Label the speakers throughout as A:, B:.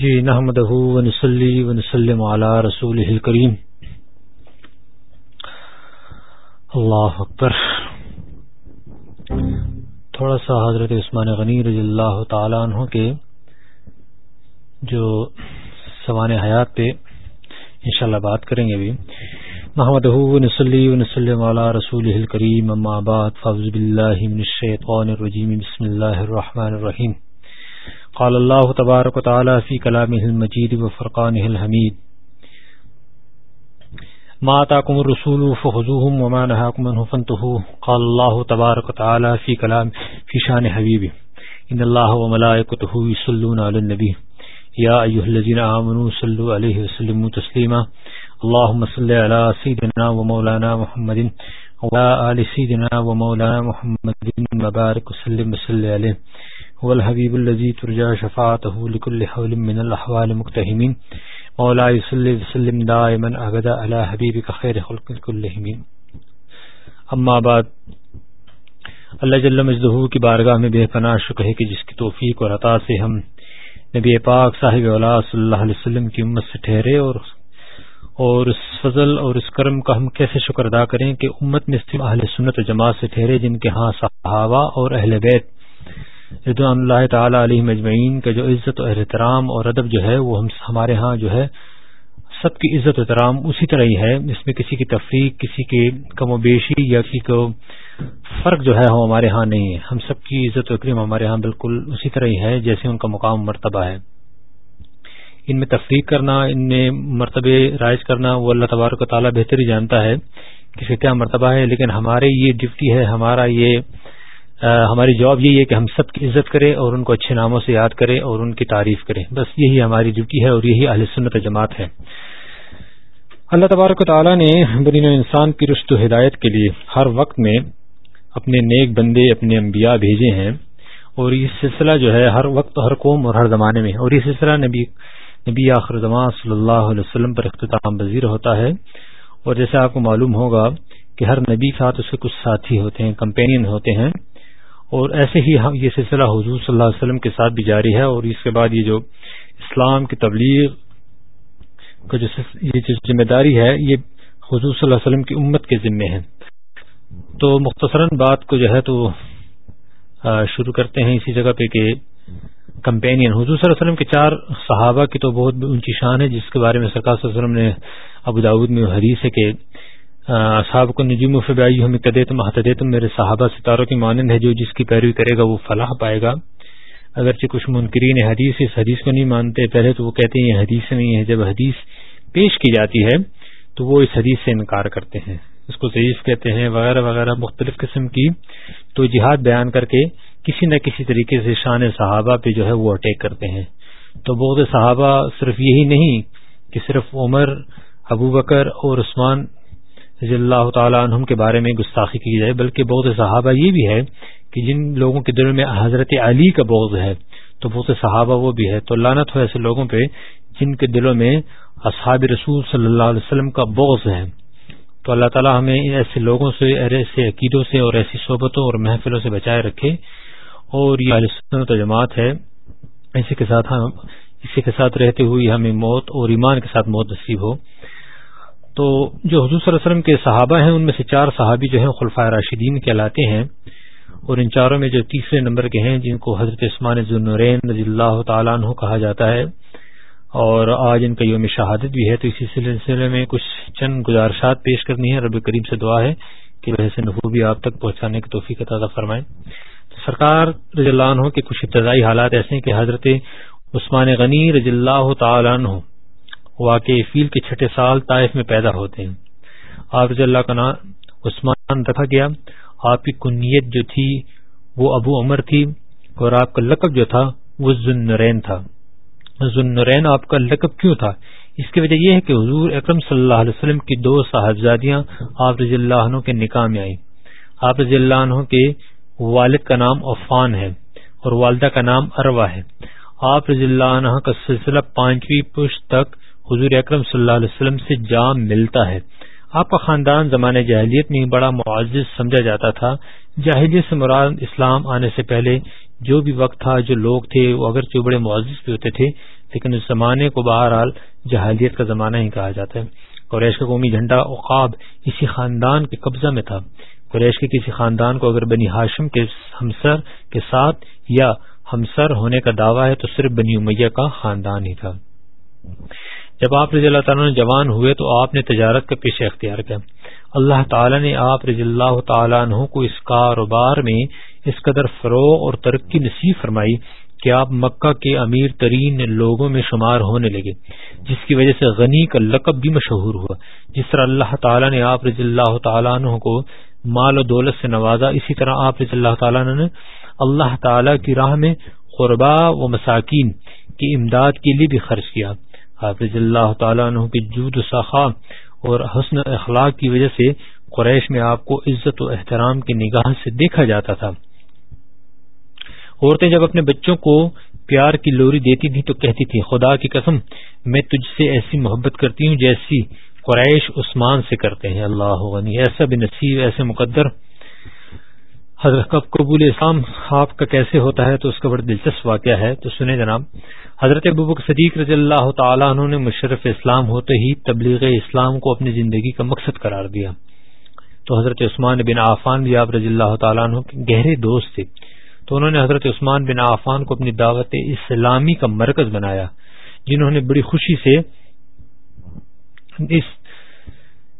A: جی نحمد ونسلی ونسلم علی رسول کریم اللہ اکبر۔ تھوڑا سا حضرت عثمان غنی رضی اللہ تعالیٰ عنہ کے جو سوان حیات پہ انشاءاللہ بات کریں گے ابھی محمد نسلی ونسلم علی رسول الکریم، اما بعد فاوز باللہ من الشیطان الرجیم، بسم اللہ الرحمن الرحیم۔ قال اللہ الله تبارك وتعالى في كلامه المجيد وفرقانه الحميد ما اتاكم الرسول فخذوهم وما نهاكم عنه فانتهوا. قال الله تبارك وتعالى في كلام في شان حبيبه ان الله وملائكته يصلون على النبي يا ايها الذين امنوا صلوا عليه وسلموا تسليما اللهم صل على سيدنا ومولانا محمد وعلى ال سيدنا ومولانا محمد مبارك وسلم وسلم عليه هو الحبيب الذي ترجى شفاعته لكل حول من الأحوال مكتهمين مولا يصلي وسلم دائما أبدا على حبيبك خير خلق كلهم. اما بعد، اللہ جل مجدہ کی بارگاہ میں بے پناہ شکر ہے کہ جس کی توفیق اور عطا سے ہم نبی پاک صاحب اللہ صلی اللہ علیہ وسلم کی امت سے ٹھہرے اور اور اس فضل اور اس کرم کا ہم کیسے شکر ادا کریں کہ امت میں اہل سنت و جماعت سے ٹھہرے جن کے ہاں صحابہ اور اہل بیت رضوان اللہ تعالی علیہ مجمعین کا جو عزت و احترام اور ادب جو ہے وہ ہم ہمارے ہاں جو ہے سب کی عزت و احترام اسی طرح ہی ہے۔ اس میں کسی کی تفریح کسی کے کم و بیشی یا کسی کو فرق جو ہے وہ ہمارے ہاں نہیں ہے۔ ہم سب کی عزت و اکریم ہمارے ہاں بالکل اسی طرح ہی ہے جیسے ان کا مقام مرتبہ ہے۔ ان میں تفریح کرنا، ان میں مرتبہ رائج کرنا وہ اللہ تبارک و تعالیٰ بہتر ہی جانتا ہے کہ کیا مرتبہ ہے، لیکن ہمارے یہ ڈپٹی ہے، ہمارا یہ ہماری جواب یہی ہے کہ ہم سب کی عزت کریں اور ان کو اچھے ناموں سے یاد کریں اور ان کی تعریف کریں۔ بس یہی ہماری ڈیوٹی ہے اور یہی اہل سنت جماعت ہے۔ اللہ تبارک و تعالیٰ نے برین و انسان کی رشت و ہدایت کے لیے ہر وقت میں اپنے نیک بندے، اپنے انبیاء بھیجے ہیں اور یہ سلسلہ جو ہے ہر وقت، ہر قوم اور ہر زمانے میں۔ اور یہ سلسلہ نبی نبی آخر زمان صلی اللہ علیہ وسلم پر اختتام پذیر ہوتا ہے۔ اور جیسے آپ کو معلوم ہوگا کہ ہر نبی ساتھ اس کے کچھ ساتھی ہوتے ہیں، کمپینین ہوتے ہیں۔ اور ایسے ہی ہاں، یہ سلسلہ حضور صلی اللہ علیہ وسلم کے ساتھ بھی جاری ہے اور اس کے بعد یہ جو اسلام کی تبلیغ کا جو یہ جو ذمہ داری ہے، یہ حضور صلی اللہ علیہ وسلم کی امت کے ذمے ہے۔ تو مختصراً بات کو جو ہے تو شروع کرتے ہیں اسی جگہ پہ کہ کمپینین۔ حضور صلی اللہ علیہ وسلم کے چار صحابہ کی تو بہت اونچی شان ہے، جس کے بارے میں سرکار صلی اللہ علیہ وسلم نے ابو داود میں حدیث ہے کہ صاحب کو نجیم فبائی ہمیں کدے تم میرے صحابہ ستاروں کی مانند ہے، جو جس کی پیروی کرے گا وہ فلاح پائے گا۔ اگرچہ کچھ منکرین حدیث اس حدیث کو نہیں مانتے، پہلے تو وہ کہتے ہیں، یہ حدیث نہیں ہے، جب حدیث پیش کی جاتی ہے تو وہ اس حدیث سے انکار کرتے ہیں۔ اس کو ضعیف کہتے ہیں، وغیرہ وغیرہ، مختلف قسم کی۔ تو جہاد بیان کر کے کسی نہ کسی طریقے سے شان صحابہ پہ جو ہے وہ اٹیک کرتے ہیں۔ تو بہت صحابہ صرف یہی نہیں کہ صرف عمر، ابو بکر اور عثمان رضی اللہ تعالیٰ عنہم کے بارے میں گستاخی کی جائے، بلکہ بہت صحابہ یہ بھی ہے کہ جن لوگوں کے دلوں میں حضرت علی کا بغض ہے، تو بہت صحابہ وہ بھی ہے۔ تو لانت ہو ایسے لوگوں پہ جن کے دلوں میں اصحاب رسول صلی اللہ علیہ وسلم کا بغض ہے۔ تو اللہ تعالیٰ ہمیں ایسے لوگوں سے، ایسے عقیدوں سے اور ایسی صحبتوں اور محفلوں سے بچائے رکھے۔ اور یہ جماعت ہے۔ اسی کے ساتھ ہم، اسی کے ساتھ رہتے ہوئے ہمیں موت اور ایمان کے ساتھ موت نصیب ہو۔ تو جو حضور صلی اللہ علیہ وسلم کے صحابہ ہیں، ان میں سے چار صحابی جو ہیں خلفۂ راشدین کہلاتے ہیں۔ اور ان چاروں میں جو تیسرے نمبر کے ہیں، جن کو حضرت عثمان ذنورین رضی اللہ تعالیٰ عنہ کہا جاتا ہے۔ اور آج ان کا یوم شہادت بھی ہے، تو اسی سلسلے میں کچھ چند گزارشات پیش کرنی ہے رب کریم سے دعا ہے کہ ویسے نحوبی آپ تک پہنچانے کی توفیق تعداد فرمائیں تو سرکار رضی اللہ عنہ کے کچھ ابتدائی حالات ایسے ہیں کہ حضرت عثمان غنی رضی اللہ تعالیٰ عنہ واقع فیل کے چھٹے سال طائف میں پیدا ہوتے ہیں۔ آپ رضی اللہ کا نام عثمان رکھا گیا۔ آپ کی کنیت جو تھی وہ ابو عمر تھی اور آپ کا لقب جو تھا وہ ذنورین تھا۔ ذنورین آپ کا لقب کیوں تھا؟ اس کی وجہ یہ ہے کہ حضور اکرم صلی اللہ علیہ وسلم کی دو صاحبزادیاں آپ رضی اللہ عنہ کے نکاح میں آئیں۔ آپ رضی اللہ عنہ کے والد کا نام عفان ہے اور والدہ کا نام اروا ہے۔ آپ رضی اللہ عنہ کا سلسلہ پانچویں پشت تک حضور اکرم صلی اللہ علیہ وسلم سے جام ملتا ہے۔ آپ کا خاندان زمانے جاہلیت میں بڑا معزز سمجھا جاتا تھا۔ جاہلیت سے مراد اسلام آنے سے پہلے جو بھی وقت تھا، جو لوگ تھے، وہ اگرچہ بڑے معزز بھی ہوتے تھے، لیکن اس زمانے کو بہرحال جہالیت کا زمانہ ہی کہا جاتا ہے۔ قریش کا قومی جھنڈا اوقاب اسی خاندان کے قبضہ میں تھا۔ قریش کے کسی خاندان کو اگر بنی ہاشم کے ہمسر کے ساتھ یا ہمسر ہونے کا دعویٰ ہے، تو صرف بنی امیہ کا خاندان ہی تھا۔ جب آپ رضی اللہ تعالیٰ نے جوان ہوئے تو آپ نے تجارت کا پیشہ اختیار کیا۔ اللہ تعالیٰ نے آپ رضی اللہ تعالیٰ عنہ کو اس کاروبار میں اس قدر فروغ اور ترقی نصیب فرمائی کہ آپ مکہ کے امیر ترین لوگوں میں شمار ہونے لگے، جس کی وجہ سے غنی کا لقب بھی مشہور ہوا۔ جس طرح اللہ تعالیٰ نے آپ رضی اللہ تعالیٰ عنہ کو مال و دولت سے نوازا، اسی طرح آپ رضی اللہ تعالیٰ عنہ نے اللہ تعالی کی راہ میں قربا و مساکین کی امداد کے لیے بھی خرچ کیا۔ آپ رضی اللہ تعالیٰ عنہ کی جود سخا اور حسن اخلاق کی وجہ سے قریش میں آپ کو عزت و احترام کی نگاہ سے دیکھا جاتا تھا۔ عورتیں جب اپنے بچوں کو پیار کی لوری دیتی تھی تو کہتی تھی خدا کی قسم، میں تجھ سے ایسی محبت کرتی ہوں جیسی قریش عثمان سے کرتے ہیں۔ اللہ غنی، ایسا بھی نصیب، ایسے مقدر حضرت کب قبول اسلام آپ کا کیسے ہوتا ہے تو اس کا بڑا دلچسپ واقعہ ہے۔ تو سنیں جناب، حضرت ابوبک صدیق رضی اللہ تعالیٰ عنہ نے مشرف اسلام ہوتے ہی تبلیغ اسلام کو اپنی زندگی کا مقصد قرار دیا۔ تو حضرت عثمان بن عافان بھی آپ رضی اللہ تعالیٰ عنہ کے گہرے دوست تھے۔ تو انہوں نے حضرت عثمان بن عفان کو اپنی دعوت اسلامی کا مرکز بنایا، جنہوں نے بڑی خوشی سے اس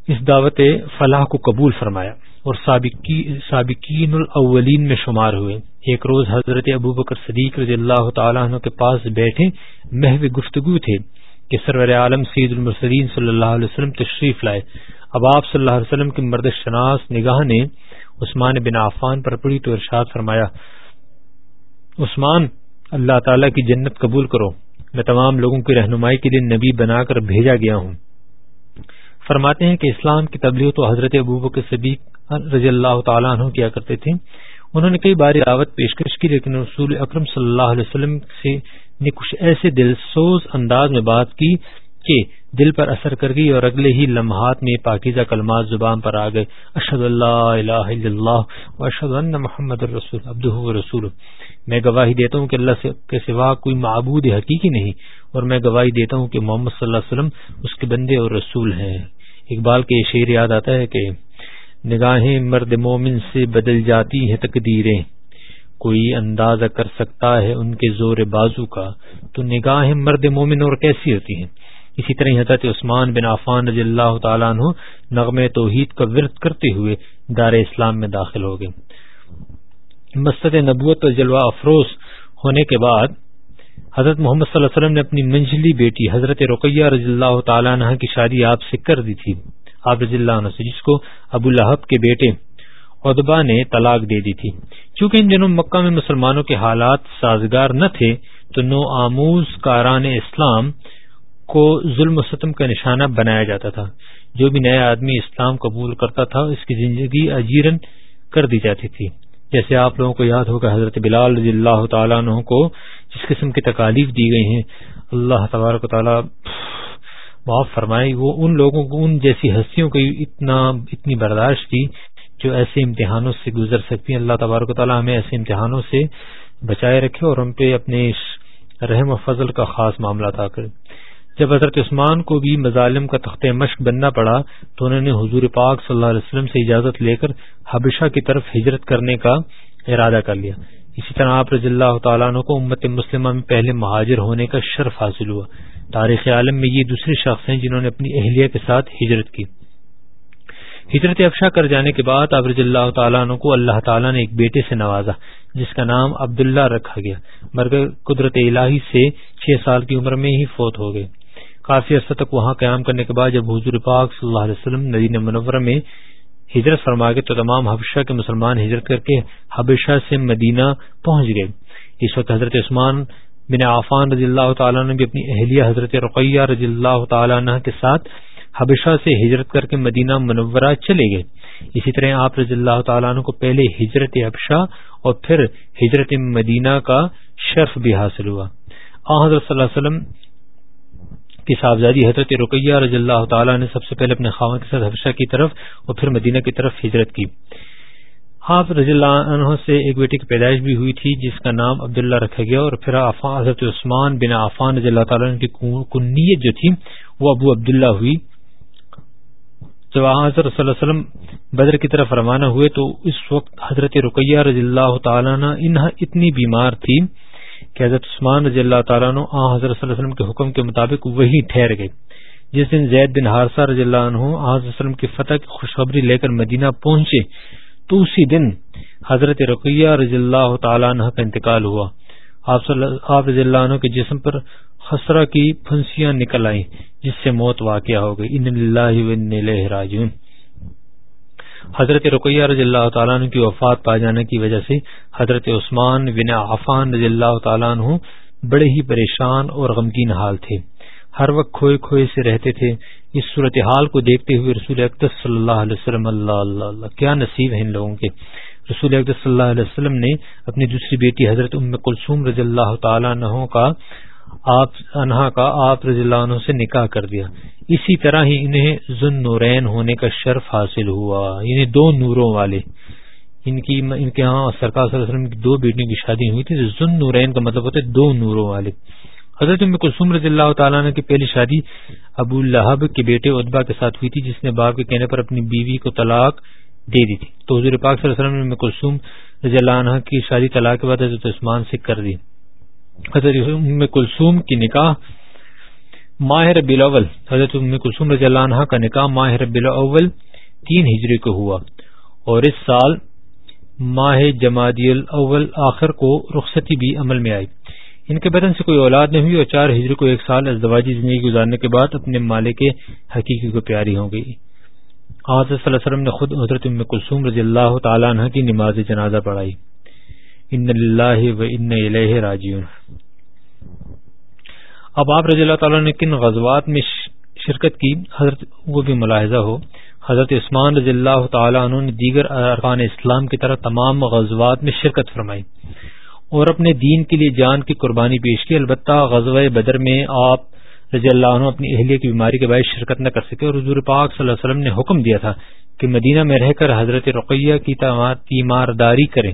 A: اس دعوت فلاح کو قبول فرمایا۔ اور سابقین الاولین میں شمار ہوئے۔ ایک روز حضرت ابو بکر صدیق رضی اللہ تعالیٰ عنہ کے پاس بیٹھے محو گفتگو تھے کہ سرور عالم سید المرسدین صلی اللہ علیہ وسلم تشریف لائے۔ اب آپ صلی اللہ علیہ وسلم کی مرد شناس نگاہ نے عثمان بن عفان پر پڑی تو ارشاد فرمایا، عثمان، اللہ تعالی کی جنت قبول کرو۔ میں تمام لوگوں کی رہنمائی کے لیے نبی بنا کر بھیجا گیا ہوں۔ فرماتے ہیں کہ اسلام کی تبلیغ تو حضرت ابوب کے صدیق رضی اللہ تعالیٰ عنہ کیا کرتے تھے۔ انہوں نے کئی بار دعوت پیشکش کی، لیکن رسول اکرم صلی اللہ علیہ وسلم سے نے کچھ ایسے دل سوز انداز میں بات کی کہ دل پر اثر کر گئی اور اگلے ہی لمحات میں پاکیزہ کلمات زبان پر آ گئے۔ اشد اللہ الہ الا اللہ اشد ان محمد الرسول، عبدہ رسول میں گواہی دیتا ہوں کہ اللہ کے سوا کوئی معبود حقیقی نہیں، اور میں گواہی دیتا ہوں کہ محمد صلی اللہ علیہ وسلم اس کے بندے اور رسول ہیں۔ اقبال کے شعر یاد آتا ہے کہ نگاہیں مرد مومن سے بدل جاتی ہیں تقدیریں۔ کوئی اندازہ کر سکتا ہے ان کے زور بازو کا۔ تو نگاہیں مرد مومن اور کیسی ہوتی ہیں؟ اسی طرح حضرت عثمان بن عفان رضی اللہ تعالیٰ عنہ نغم توحید کا ورد کرتے ہوئے دار اسلام میں داخل ہو گئے۔ مسد نبوت و جلوہ افروز ہونے کے بعد حضرت محمد صلی اللہ علیہ وسلم نے اپنی منجلی بیٹی حضرت رقیہ رضی اللہ تعالیٰ عنہ کی شادی آپ سے کر دی تھی۔ آپ رضی اللہ عنہ سے جس کو ابو لہب کے بیٹے ادبا نے طلاق دے دی تھی۔ چونکہ ان دنوں مکہ میں مسلمانوں کے حالات سازگار نہ تھے، تو نو آموز کاران اسلام کو ظلم و ستم کا نشانہ بنایا جاتا تھا۔ جو بھی نیا آدمی اسلام قبول کرتا تھا، اس کی زندگی اجیرن کر دی جاتی تھی۔ جیسے آپ لوگوں کو یاد ہوگا، حضرت بلال رضی اللہ تعالیٰ عنہ کو جس قسم کی تکالیف دی گئی ہیں، اللہ تبارک و تعالیٰ معاف فرمائے وہ ان لوگوں کو، ان جیسی ہستیوں کی اتنا، اتنی برداشت کی جو ایسے امتحانوں سے گزر سکتی ہیں۔ اللہ تبارک و تعالیٰ ہمیں ایسے امتحانوں سے بچائے رکھے اور ہم پہ اپنے رحم و فضل کا خاص معاملہ تھا کرے۔ جب حضرت عثمان کو بھی مظالم کا تخت مشق بننا پڑا تو انہوں نے حضور پاک صلی اللہ علیہ وسلم سے اجازت لے کر حبشہ کی طرف ہجرت کرنے کا ارادہ کر لیا۔ اسی طرح آپ رضی اللہ تعالیٰ عنہ کو امت مسلمہ میں پہلے مہاجر ہونے کا شرف حاصل ہوا۔ تاریخ عالم میں یہ دوسرے شخص ہیں جنہوں نے اپنی اہلیہ کے ساتھ ہجرت کی۔ ہجرت افشا کر جانے کے بعد اب رضی اللہ تعالیٰ عنہ کو اللہ تعالیٰ نے ایک بیٹے سے نوازا، جس کا نام عبداللہ رکھا گیا۔ مرگ قدرت الہی سے چھ سال کی عمر میں ہی فوت ہو گئے۔ کافی عرصہ تک وہاں قیام کرنے کے بعد جب حضور پاک صلی اللہ علیہ وسلم ندین منورہ میں ہجرت فرما گئے تو تمام حبشہ کے مسلمان ہجرت کر کے حبشہ سے مدینہ پہنچ گئے۔ اس وقت حضرت عثمان بن عفان رضی اللہ تعالیٰ نے بھی اپنی اہلیہ حضرت رقیہ رضی اللہ تعالیٰ عنہ کے ساتھ حبشہ سے ہجرت کر کے مدینہ منورہ چلے گئے۔ اسی طرح آپ رضی اللہ تعالیٰ عنہ کو پہلے ہجرت حبشہ اور پھر ہجرت مدینہ کا شرف بھی حاصل ہوا۔ حضرت صلی اللہ علیہ وسلم کی صاحبزادی حضرت رقیہ رضی اللہ تعالیٰ نے سب سے پہلے اپنے خاون کے ساتھ حفشہ کی طرف اور پھر مدینہ کی طرف ہجرت کی۔ آپ رضی اللہ عنہ سے ایک بیٹی کی پیدائش بھی ہوئی تھی، جس کا نام عبداللہ رکھا گیا اور پھر حضرت عثمان بن عفان رضی اللہ تعالیٰ کی کنیت جو تھی، وہ ابو عبداللہ ہوئی۔ جب حضرت صلی اللہ علیہ وسلم بدر کی طرف روانہ ہوئے تو اس وقت حضرت رقیہ رضی اللہ تعالیٰ اتنی بیمار تھی کہ حضرت عثمان رضی اللہ تعالیٰ عنہ حضرت صلی اللہ علیہ وسلم کے حکم کے مطابق وہی ٹھہر گئے۔ جس دن زید بن حارثہ رضی اللہ عنہ حضرت وسلم کی فتح کی خوشخبری لے کر مدینہ پہنچے، تو اسی دن حضرت رقیہ رضی اللہ تعالیٰ عنہ کا انتقال ہوا۔ آپ رضی اللہ عنہ کے جسم پر خسرہ کی پھنسیاں نکل آئیں، جس سے موت واقع ہو گئی۔ ان اللہ راجون حضرت رقیہ رضی اللہ تعالیٰ عنہ کی وفات پائے جانے کی وجہ سے حضرت عثمان بن عفان رضی اللہ تعالیٰ عنہ بڑے ہی پریشان اور غمگین حال تھے۔ ہر وقت کھوئے کھوئے سے رہتے تھے۔ اس صورتحال کو دیکھتے ہوئے رسول اقدس صلی اللہ علیہ وسلم، اللہ اللہ اللہ، کیا نصیب ہے ان لوگوں کے۔ رسول اقدس صلی اللہ علیہ وسلم نے اپنی دوسری بیٹی حضرت ام کلثوم رضی اللہ تعالیٰ عنہ کا، آپ، انہا کا آپ رضی اللہ عنہ سے نکاح کر دیا۔ اسی طرح ہی انہیں ذن نورین ہونے کا شرف حاصل ہوا۔ یعنی دو نوروں والے۔ ان کی ان کے ہاں سرکار صلی اللہ علیہ وسلم کی دو بیٹیوں کی شادی ہوئی تھی ذن نورین کا مطلب ہوتا ہے دو نوروں والے۔ حضرت ام کلثوم رضی اللہ تعالیٰ عنہ کی پہلی شادی ابو الحب کے بیٹے ادبا کے ساتھ ہوئی تھی، جس نے باپ کے کہنے پر اپنی بیوی کو طلاق دے دی تھی۔ تو حضور پاک صلی اللہ علیہ وسلم نے کلثوم رضی اللہ عنہ کی شادی طلاق کے بعد حضرت عثمان سے کر دی۔ حضرت ام کلثوم کی نکاح ماہ ربی الاول حضرت ام کلثوم رضی اللہ عنہ کا نکاح ماہ ربی الاول تین ہجری کو ہوا اور اس سال ماہ جمادی الاول آخر کو رخصتی بھی عمل میں آئی۔ ان کے بدن سے کوئی اولاد نہیں ہوئی اور چار ہجری کو ایک سال ازدواجی زندگی گزارنے کے بعد اپنے مالک حقیقی کو پیاری ہو گئی۔ حضرت صلی اللہ علیہ وسلم نے خود حضرت ام کلثوم رضی اللہ تعالیٰ عنہ کی نماز جنازہ پڑھائی۔ ان اللہ و ان الیہ راجیون اب آپ رضی اللہ تعالیٰ نے کن غزوات میں شرکت کی؟ حضرت وہ بھی ملاحظہ ہو۔ حضرت عثمان رضی اللہ تعالیٰ عنہ نے دیگر ارکان اسلام کی طرح تمام غزوات میں شرکت فرمائی اور اپنے دین کے لیے جان کی قربانی پیش کی۔ البتہ غزوہ بدر میں آپ رضی اللہ عنہ اپنی اہلیہ کی بیماری کے باعث شرکت نہ کر سکے اور حضور پاک صلی اللہ علیہ وسلم نے حکم دیا تھا کہ مدینہ میں رہ کر حضرت رقیہ کی تیمارداری کریں۔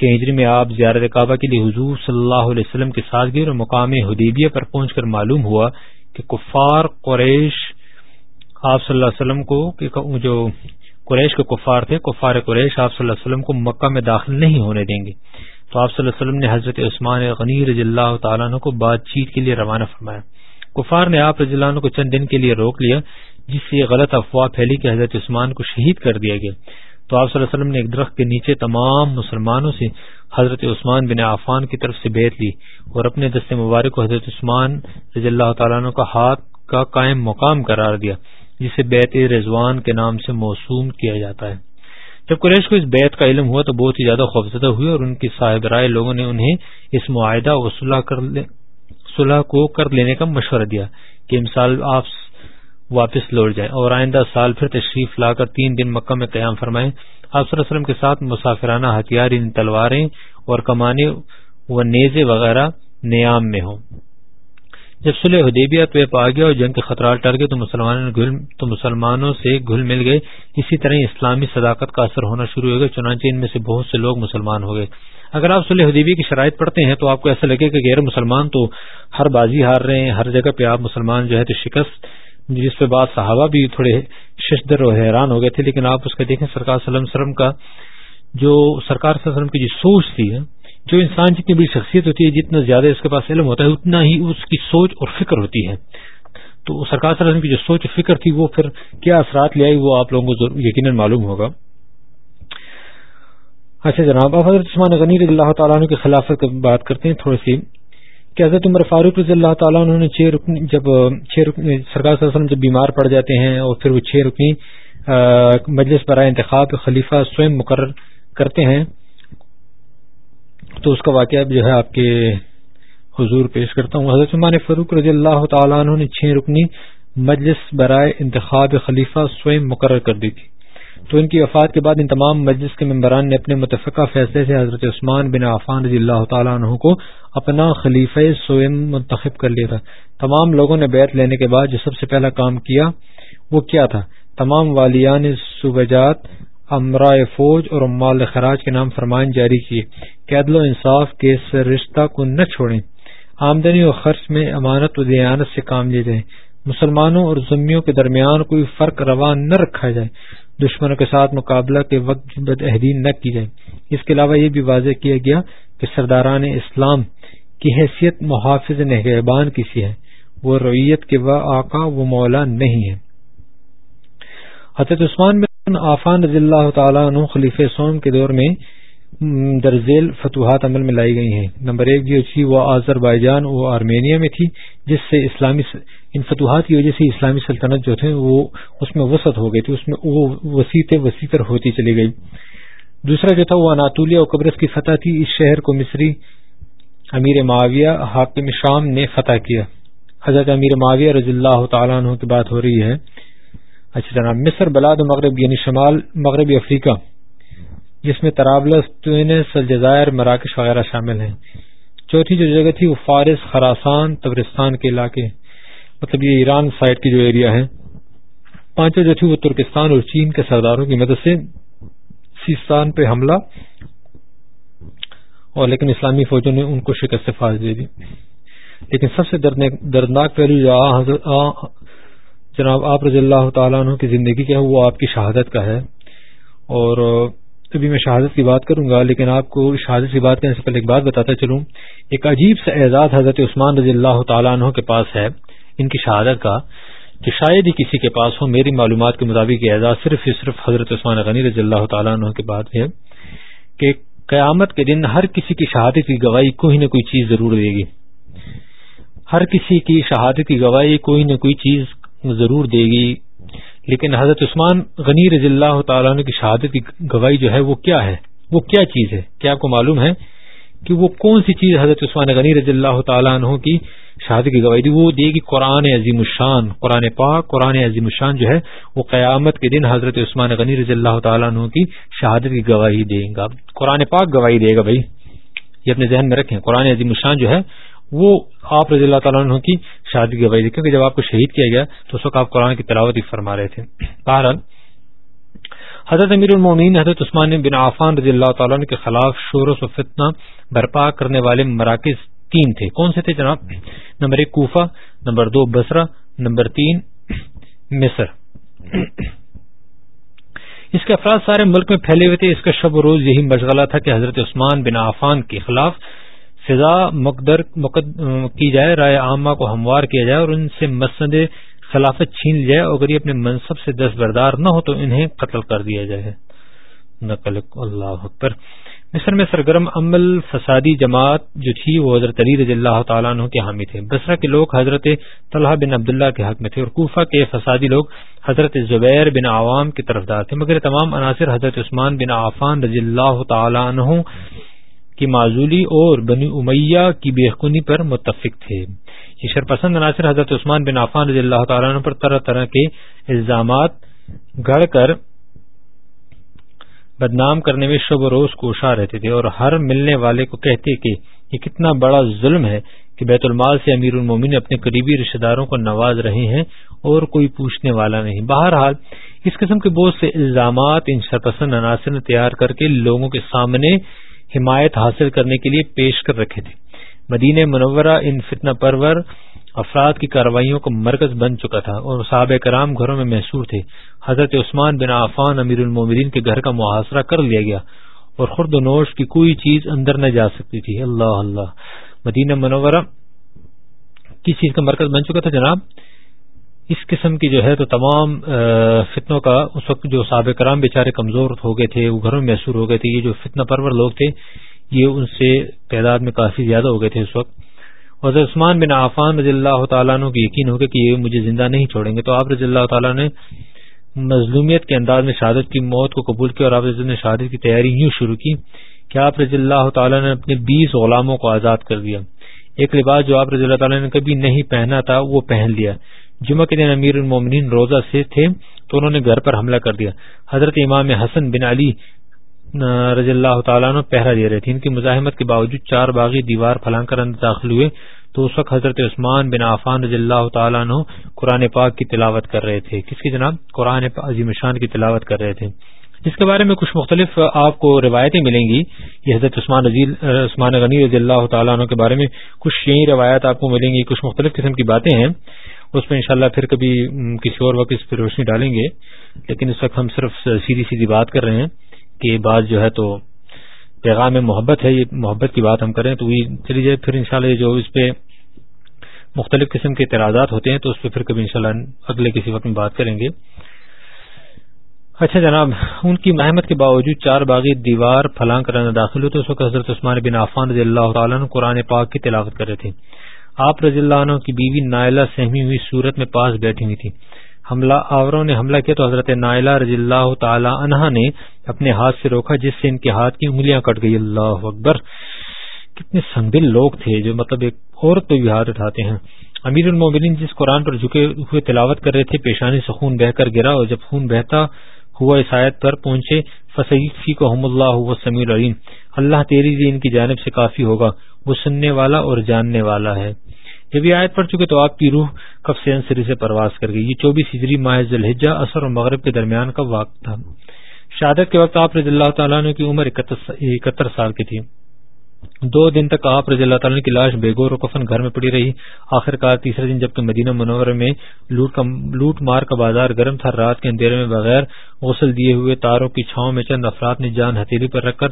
A: چھ ہجری میں آپ زیارت کعبہ کے لیے حضور صلی اللہ علیہ وسلم کے ساتھ گئے اور مقام حدیبیہ پر پہنچ کر معلوم ہوا کہ کفار قریش، آپ صلی اللہ علیہ وسلم کو جو قریش کے کفار تھے، کفار قریش آپ صلی اللہ علیہ وسلم کو مکہ میں داخل نہیں ہونے دیں گے۔ تو آپ صلی اللہ علیہ وسلم نے حضرت عثمان غنی رضی اللہ تعالیٰ عنہ کو بات چیت کے لیے روانہ فرمایا۔ کفار نے آپ رضی اللہ عنہ کو چند دن کے لیے روک لیا، جس سے غلط افواہ پھیلی کہ حضرت عثمان کو شہید کر دیا گیا۔ تو آپ صلی اللہ علیہ وسلم نے ایک درخت کے نیچے تمام مسلمانوں سے حضرت عثمان بن عفان کی طرف سے بیت لی اور اپنے دست مبارک کو حضرت عثمان رضی اللہ تعالیٰ عنہ کا ہاتھ کا قائم مقام قرار دیا، جسے بیت رضوان کے نام سے موسوم کیا جاتا ہے۔ جب قریش کو اس بیت کا علم ہوا تو بہت ہی زیادہ خوفزدہ ہوئے اور ان کی صاحب رائے لوگوں نے انہیں اس معاہدہ و صلح کو کر لینے کا مشورہ دیا کہ امسال آپ واپس لوٹ جائیں اور آئندہ سال پھر تشریف لا کر تین دن مکہ میں قیام فرمائیں۔ آپ صلی اللہ علیہ وسلم کے ساتھ مسافرانہ ہتھیار ان تلواریں اور کمانے و نیزے وغیرہ نیام میں ہوں۔ جب سلح حدیبیہ طے پا گیا اور جنگ کے خطرات ٹر گئے تو مسلمانوں تو مسلمانوں سے گھل مل گئے۔ اسی طرح اسلامی صداقت کا اثر ہونا شروع ہو گیا، چنانچہ ان میں سے بہت سے لوگ مسلمان ہو گئے۔ اگر آپ سلح حدیبی کی شرائط پڑھتے ہیں تو آپ کو ایسا لگے کہ غیر مسلمان تو ہر بازی ہار رہے ہیں، ہر جگہ پہ آپ مسلمان جو ہے تو شکست جس پہ بعد صحابہ بھی تھوڑے ششدر و حیران ہو گئے تھے، لیکن آپ اس کا دیکھیں، سرکار صلی اللہ علیہ وسلم کا جو سرکار صلی اللہ علیہ وسلم کی جو سوچ تھی، جو انسان جتنی بڑی شخصیت ہوتی ہے، جتنا زیادہ اس کے پاس علم ہوتا ہے، اتنا ہی اس کی سوچ اور فکر ہوتی ہے۔ تو سرکار صلی اللہ علیہ وسلم کی جو سوچ اور فکر تھی، وہ پھر کیا اثرات لے آئی، وہ آپ لوگوں کو یقیناً معلوم ہوگا۔ اچھا جناب حضرت عثمان غنی رضی اللہ تعالیٰ عنہ کی خلافت بات کرتے ہیں، تھوڑی سی کہ حضرت عمر فاروق رضی اللہ تعالیٰ عنہ نے چھ رکن جب چھ رکن سرکار صلی اللہ علیہ وسلم جب بیمار پڑ جاتے ہیں اور پھر وہ چھ رکنی مجلس برائے انتخاب خلیفہ سوئم مقرر کرتے ہیں، تو اس کا واقعہ جو ہے آپ کے حضور پیش کرتا ہوں۔ حضرت عمان فاروق رضی اللہ تعالیٰ عنہ نے چھ رکنی مجلس برائے انتخاب خلیفہ سوئم مقرر کر دی تھی۔ تو ان کی وفات کے بعد ان تمام مجلس کے ممبران نے اپنے متفقہ فیصلے سے حضرت عثمان بن عفان رضی اللہ تعالیٰ عنہ کو اپنا خلیفہ سوئم منتخب کر لیا تھا۔ تمام لوگوں نے بیعت لینے کے بعد جو سب سے پہلا کام کیا وہ کیا تھا؟ تمام والیان صوبجات امرائے فوج اور امال خراج کے نام فرمان جاری کیے۔ کہ عدل و انصاف کے رشتہ کو نہ چھوڑیں۔ آمدنی اور خرچ میں امانت و دیانت سے کام لیے جائیں مسلمانوں اور ضمیوں کے درمیان کوئی فرق روا نہ رکھا جائے۔ دشمنوں کے ساتھ مقابلہ کے وقت بدعہدی نہ کی جائے۔ اس کے علاوہ یہ بھی واضح کیا گیا کہ سرداران اسلام کی حیثیت محافظ نگہبان کسی ہے۔ وہ رویت کے وہ آقا، وہ مولا نہیں ہے۔ حضرت عثمان بن آفان رضی اللہ تعالیٰ عنہ خلیف سوم کے دور میں درزیل فتوحات عمل میں لائی گئی ہیں۔ نمبر ایک جو تھی، وہ آذر بائی جان وہ آرمینیا میں تھی، جس سے اسلامی ان فتوحات کی وجہ سے اسلامی سلطنت جو تھے، وہ اس میں وسعت ہو گئی تھی، اس میں وہ وسیع وسیع تر ہوتی چلی گئی۔ دوسرا جو تھا، وہ اناطولیہ اور قبرص کی فتح تھی، اس شہر کو مصری امیر معاویہ حاکم شام نے فتح کیا۔ حضرت امیر معاویہ رضی اللہ تعالیٰ عنہ کی بات ہو رہی ہے۔ اچھا جناب، مصر، بلاد مغرب یعنی شمال مغربی افریقہ۔ جس میں ترابلس ٹوینس الجزائر، مراکش وغیرہ شامل ہیں۔ چوتھی جو جگہ تھی وہ فارس، خراسان تبرستان کے علاقے۔ مطلب یہ ایران سائڈ کی جو ایریا ہے پانچویں جو تھی وہ ترکستان اور چین کے سرداروں کی مدد سے سیستان پہ حملہ۔ اور لیکن اسلامی فوجوں نے ان کو شکست فاض دے دی۔ لیکن سب سے دردناک پہلو جو جناب آپ رضی اللہ تعالیٰ عنہ کی زندگی کا ہے، وہ آپ کی شہادت کا ہے۔ اور ابھی میں شہادت کی بات کروں گا، لیکن آپ کو شہادت کی بات کرنے سے پہلے ایک بات بتاتا چلوں۔ ایک عجیب سا اعزاز حضرت عثمان رضی اللہ تعالیٰ عنہ کے پاس ہے، ان کی شہادت کا کہ شاید ہی کسی کے پاس ہو، میری معلومات کے مطابق یہ اعزاز صرف صرف حضرت عثمان غنی رضی اللہ تعالیٰ عنہ کے بعد ہے کہ قیامت کے دن ہر کسی کی شہادت کی گواہی کوئی نہ کوئی چیز ضرور دے گی۔ ہر کسی کی شہادت کی گواہی کوئی نہ کوئی چیز ضرور دے گی۔ لیکن حضرت عثمان غنی رضی اللہ تعالیٰ عنہ کی شہادت کی گواہی جو ہے وہ کیا ہے؟ وہ کیا چیز ہے؟ کیا آپ کو معلوم ہے کہ وہ کون سی چیز حضرت عثمان غنی رضی اللہ تعالیٰ عنہ کی شہادت کی گواہی دی؟ وہ دے گی قرآن عظیم الشان، قرآن پاک، قرآن عظیم الشان جو ہے وہ قیامت کے دن حضرت عثمان غنی رضی اللہ تعالیٰ عنہ کی شہادت کی گواہی دے گا۔ قرآن پاک گواہی دے گا بھائی، یہ اپنے ذہن میں رکھیں۔ قرآن عظیم الشان جو ہے وہ آپ رضی اللہ تعالیٰ عنہ کی شادی کی گواہی کیونکہ جب آپ کو شہید کیا گیا تو اس وقت آپ قرآن کی تلاوت ہی فرما رہے تھے۔ بہرحال، حضرت امیر المومین حضرت عثمان بن عفان رضی اللہ تعالیٰ کے خلاف شور و فتنہ برپا کرنے والے مراکز تین تھے۔ کون سے تھے جناب؟ نمبر ایک کوفہ، نمبر دو بسرا نمبر تین مصر۔ اس کے افراد سارے ملک میں پھیلے ہوئے تھے۔ اس کا شب و روز یہی مشغلہ تھا کہ حضرت عثمان بن عفان کے خلاف سزا مقدر کی جائے، رائے عامہ کو ہموار کیا جائے اور ان سے مسند خلافت چھین لی جائے اور اگر یہ اپنے منصب سے دستبردار نہ ہو تو انہیں قتل کر دیا جائے۔ نقل اللہ اکبر مصر میں سرگرم عمل فسادی جماعت جو تھی، وہ حضرت علی رضی اللہ تعالیٰ عنہ کے حامی تھے۔ بسرا کے لوگ حضرت طلحہ بن عبداللہ کے حق میں تھے اور کوفہ کے فسادی لوگ حضرت زبیر بن عوام کی طرفدار تھے۔ مگر تمام عناصر حضرت عثمان بن عفان رضی اللہ تعالیٰ عنہ کی معذولی اور بنی امیہ کی بےخونی پر متفق تھے۔ یہ شرپسند عناصر حضرت عثمان بن عفان رضی اللہ تعالیٰ عنہ پر طرح طرح کے الزامات گڑھ کر بدنام کرنے میں شب و روز کوشاں رہتے تھے اور ہر ملنے والے کو کہتے کہ یہ کتنا بڑا ظلم ہے کہ بیت المال سے امیر المومن اپنے قریبی رشتے داروں کو نواز رہے ہیں اور کوئی پوچھنے والا نہیں۔ بہرحال، اس قسم کے بہت سے الزامات ان شرپسند عناصر نے تیار کر کے لوگوں کے سامنے حمایت حاصل کرنے کے لیے پیش کر رکھے تھے۔ مدینہ منورہ ان فتنہ پرور افراد کی کارروائیوں کا مرکز بن چکا تھا اور صحابہ کرام گھروں میں محسور تھے۔ حضرت عثمان بن عفان امیر المومدین کے گھر کا محاصرہ کر لیا گیا اور خرد و نوش کی کوئی چیز اندر نہ جا سکتی تھی۔ اللہ اللہ۔ مدینہ منورہ کس چیز کا مرکز بن چکا تھا جناب؟ اس قسم کی جو ہے تو تمام فتنوں کا اس وقت جو صحابہ کرام بیچارے کمزور ہو گئے تھے، وہ گھروں میں محسور ہو گئے تھے، یہ جو فتنہ پرور لوگ تھے، یہ ان سے تعداد میں کافی زیادہ ہو گئے تھے اس وقت۔ حضرت عثمان بن عفان رضی اللہ تعالیٰ عنہ کو یقین ہو گیا کہ یہ مجھے زندہ نہیں چھوڑیں گے۔ تو آپ رضی اللہ تعالیٰ نے مظلومیت کے انداز میں شہادت کی موت کو قبول کیا اور آپ نے شہادت کی تیاری یوں شروع کی کہ آپ رضی اللہ تعالیٰ نے اپنے بیس غلاموں کو آزاد کر دیا۔ ایک لباس جو آپ رضی اللہ تعالیٰ نے کبھی نہیں پہنا تھا، وہ پہن لیا۔ جمعہ کے دن امیر المومنین روزہ سے تھے تو انہوں نے گھر پر حملہ کر دیا۔ حضرت امام حسن بن علی رضی اللہ تعالیٰ نے پہرا دے رہے تھے۔ ان کی مزاحمت کے باوجود چار باغی دیوار پھلان کر اندر داخل ہوئے تو اس وقت حضرت عثمان بن عفان رضی اللہ تعالیٰ عنہ قرآن پاک کی تلاوت کر رہے تھے۔ کس کی جناب؟ قرآن عظیم شان کی تلاوت کر رہے تھے۔ اس کے بارے میں کچھ مختلف آپ کو روایتیں ملیں گی، یہ حضرت عثمان عثمان غنی رضی اللہ تعالیٰ عنہ کے بارے میں کچھ یہی روایت آپ کو ملیں گی، کچھ مختلف قسم کی باتیں ہیں۔ اس پہ انشاءاللہ پھر کبھی کسی اور وقت اس پہ روشنی ڈالیں گے، لیکن اس وقت ہم صرف سیدھی سیدھی بات کر رہے ہیں کہ بات جو ہے تو پیغام محبت ہے، یہ محبت کی بات ہم کریں تو چلی جائے، پھر انشاءاللہ جو اس پہ مختلف قسم کے اعتراضات ہوتے ہیں تو اس پہ پھر کبھی انشاءاللہ اگلے کسی وقت میں بات کریں گے۔ اچھا جناب، ان کی محمد کے باوجود چار باغی دیوار پھلانگ کرانا داخل ہوئے تو اس وقت حضرت عثمان بن عفان رضی اللہ تعالیٰ قرآن پاک کی تلاوت کر رہے تھے۔ آپ رضی اللہ عنہ کی بیوی نائلہ سہمی ہوئی صورت میں پاس بیٹھی ہوئی تھی۔ حملہ آوروں نے حملہ کیا تو حضرت نائلہ رضی اللہ تعالی عنہ نے اپنے ہاتھ سے روکا جس سے ان کے ہاتھ کی انگلیاں کٹ گئی۔ اللہ اکبر! کتنے سنگل لوگ تھے جو مطلب ایک عورت پہ بھی ہاتھ اٹھاتے ہیں۔ امیر المومنین جس قرآن پر جھکے ہوئے تلاوت کر رہے تھے، پیشانی سے خون بہ کر گرا اور جب خون بہتا ہوا عیسائیت پر پہنچے فصیفی کو حم اللہ سمیع العلیم اللہ تیری ان کی جانب سے کافی ہوگا، وہ سننے والا اور جاننے والا ہے۔ جب یہ آیت پڑ چکے تو آپ کی روح کب سین سری سے پرواز کر گئی۔ یہ چوبیس ہجری ماہ ذلحجہ اثر اور مغرب کے درمیان کا وقت تھا۔ شہادت کے وقت آپ رضی اللہ تعالیٰ کی عمر اکہتر سال کی تھی۔ دو دن تک آپ رضی اللہ تعالیٰ کی لاش بیگور و کفن گھر میں پڑی رہی۔ آخر کار تیسرے دن جبکہ مدینہ منور میں لوٹ مار کا بازار گرم تھا، رات کے اندھیرے میں بغیر غسل دیے ہوئے تاروں کی چھاؤں میں چند افراد نے جان ہتھیلی پر رکھ کر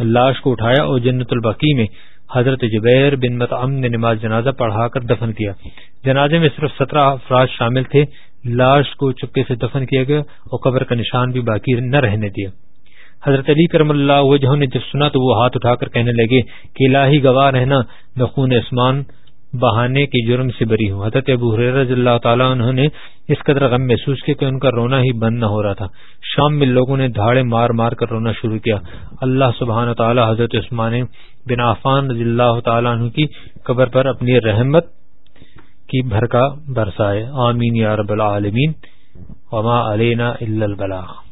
A: لاش کو اٹھایا اور جنت البقی میں حضرت جبیر بن متعم نے نماز جنازہ پڑھا کر دفن کیا۔ جنازے میں صرف سترہ افراد شامل تھے، لاش کو چپکے سے دفن کیا گیا اور قبر کا نشان بھی باقی نہ رہنے دیا۔ حضرت علی کرم اللہ وجہ نے جب سنا تو وہ ہاتھ اٹھا کر کہنے لگے کہ الہی گواہ رہنا میں خون عثمان بہانے کے جرم سے بری ہوں۔ حضرت ابو رضی اللہ تعالیٰ انہوں نے اس قدر غم محسوس کیا کہ ان کا رونا ہی بند نہ ہو رہا تھا۔ شام میں لوگوں نے دھاڑے مار مار کر رونا شروع کیا۔ اللہ سبحان تعالیٰ حضرت عثمان بن عفان رضی اللہ تعالیٰ عنہ کی قبر پر اپنی رحمت کی بھرکا برسائے۔ آمین یا رب العالمین۔ وما علینا الا البلاغ۔